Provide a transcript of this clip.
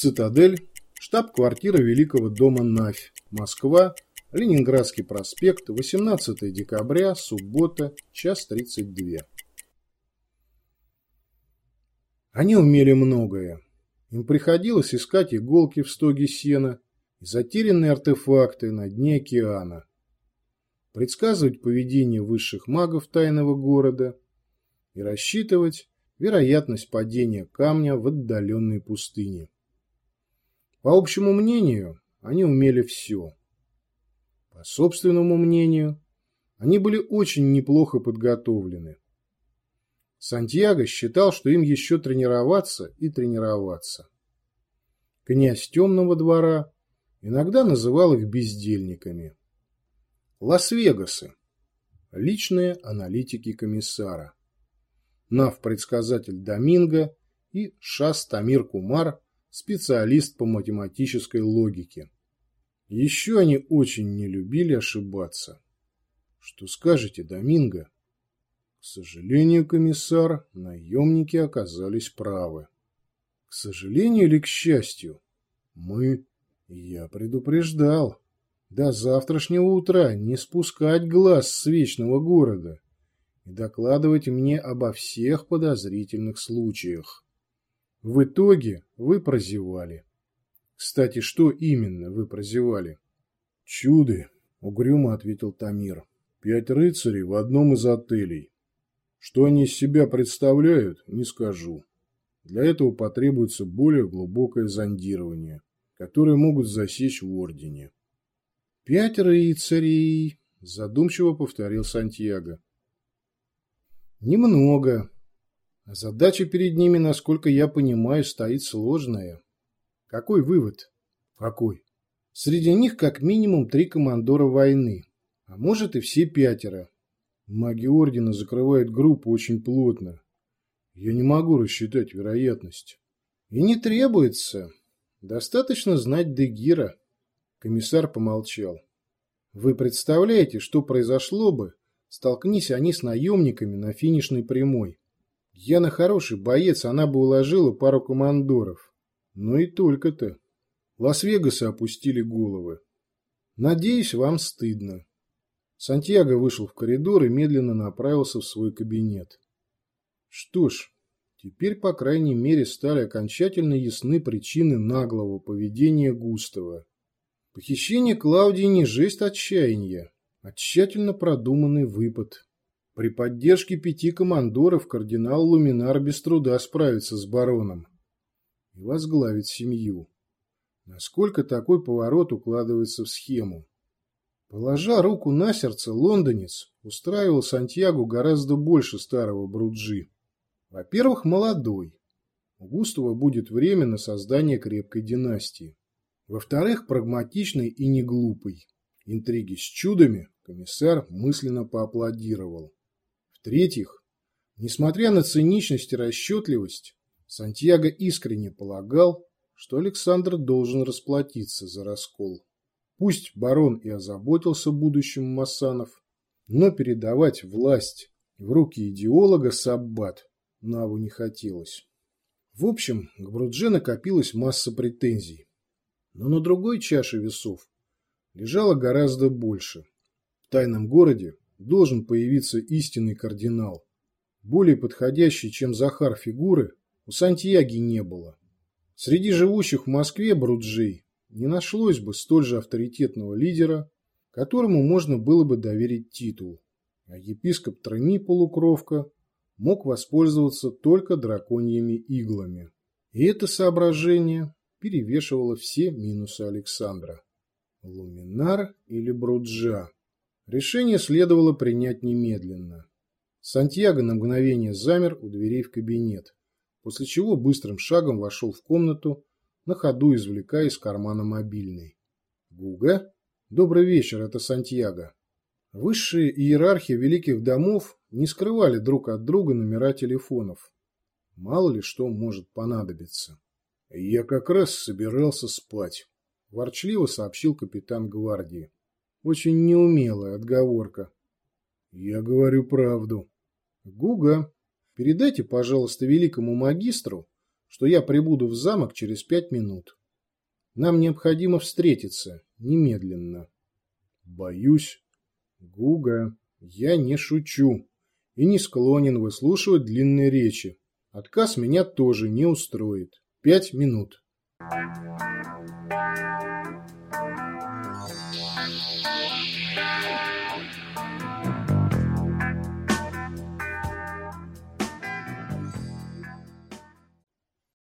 Цитадель, штаб-квартира Великого дома Навь, Москва, Ленинградский проспект, 18 декабря, суббота, час 32. Они умели многое. Им приходилось искать иголки в стоге сена и затерянные артефакты на дне океана, предсказывать поведение высших магов тайного города и рассчитывать вероятность падения камня в отдаленной пустыне. По общему мнению, они умели все. По собственному мнению, они были очень неплохо подготовлены. Сантьяго считал, что им еще тренироваться и тренироваться. Князь темного двора иногда называл их бездельниками. Лас-Вегасы. Личные аналитики комиссара. Нав-предсказатель Доминго и Шас Тамир Кумар, специалист по математической логике. Еще они очень не любили ошибаться. Что скажете, Доминго? К сожалению, комиссар, наемники оказались правы. К сожалению или к счастью? Мы... Я предупреждал. До завтрашнего утра не спускать глаз с вечного города и докладывать мне обо всех подозрительных случаях. В итоге вы прозевали. Кстати, что именно вы прозевали? Чуды, угрюмо ответил Тамир. Пять рыцарей в одном из отелей. Что они из себя представляют, не скажу. Для этого потребуется более глубокое зондирование, которое могут засечь в Ордене. «Пять рыцарей», – задумчиво повторил Сантьяго. «Немного. Задача перед ними, насколько я понимаю, стоит сложная. Какой вывод?» «Какой?» «Среди них как минимум три командора войны, а может и все пятеро. Маги Ордена закрывают группу очень плотно. Я не могу рассчитать вероятность. И не требуется. Достаточно знать Дегира. Комиссар помолчал. Вы представляете, что произошло бы, столкнись они с наемниками на финишной прямой? Яна хороший боец, она бы уложила пару командоров. Но и только-то. Лас-Вегасы опустили головы. Надеюсь, вам стыдно. Сантьяго вышел в коридор и медленно направился в свой кабинет. Что ж, теперь, по крайней мере, стали окончательно ясны причины наглого поведения Густава. Похищение Клаудии не жесть отчаяния, а тщательно продуманный выпад. При поддержке пяти командоров кардинал Луминар без труда справится с бароном и возглавит семью. Насколько такой поворот укладывается в схему? Положа руку на сердце, лондонец устраивал Сантьягу гораздо больше старого Бруджи. Во-первых, молодой. У Густава будет время на создание крепкой династии. Во-вторых, прагматичный и не глупый. Интриги с чудами комиссар мысленно поаплодировал. В-третьих, несмотря на циничность и расчетливость, Сантьяго искренне полагал, что Александр должен расплатиться за раскол. Пусть барон и озаботился будущим Массанов, но передавать власть в руки идеолога Саббат Наву не хотелось. В общем, к Брудже накопилась масса претензий. Но на другой чаше весов лежало гораздо больше. В тайном городе должен появиться истинный кардинал. Более подходящей, чем Захар фигуры, у Сантьяги не было. Среди живущих в Москве Бруджей не нашлось бы столь же авторитетного лидера, которому можно было бы доверить титул, а епископ Треми Полукровка мог воспользоваться только драконьими иглами. И это соображение перевешивало все минусы Александра. Луминар или Бруджа? Решение следовало принять немедленно. Сантьяго на мгновение замер у дверей в кабинет, после чего быстрым шагом вошел в комнату на ходу извлекая из кармана мобильный. «Гуга? Добрый вечер, это Сантьяго». Высшие иерархи великих домов не скрывали друг от друга номера телефонов. Мало ли что может понадобиться. «Я как раз собирался спать», – ворчливо сообщил капитан гвардии. Очень неумелая отговорка. «Я говорю правду». «Гуга, передайте, пожалуйста, великому магистру, что я прибуду в замок через пять минут. Нам необходимо встретиться немедленно. Боюсь. Гуга, я не шучу и не склонен выслушивать длинные речи. Отказ меня тоже не устроит. Пять минут. Thank you. Bye.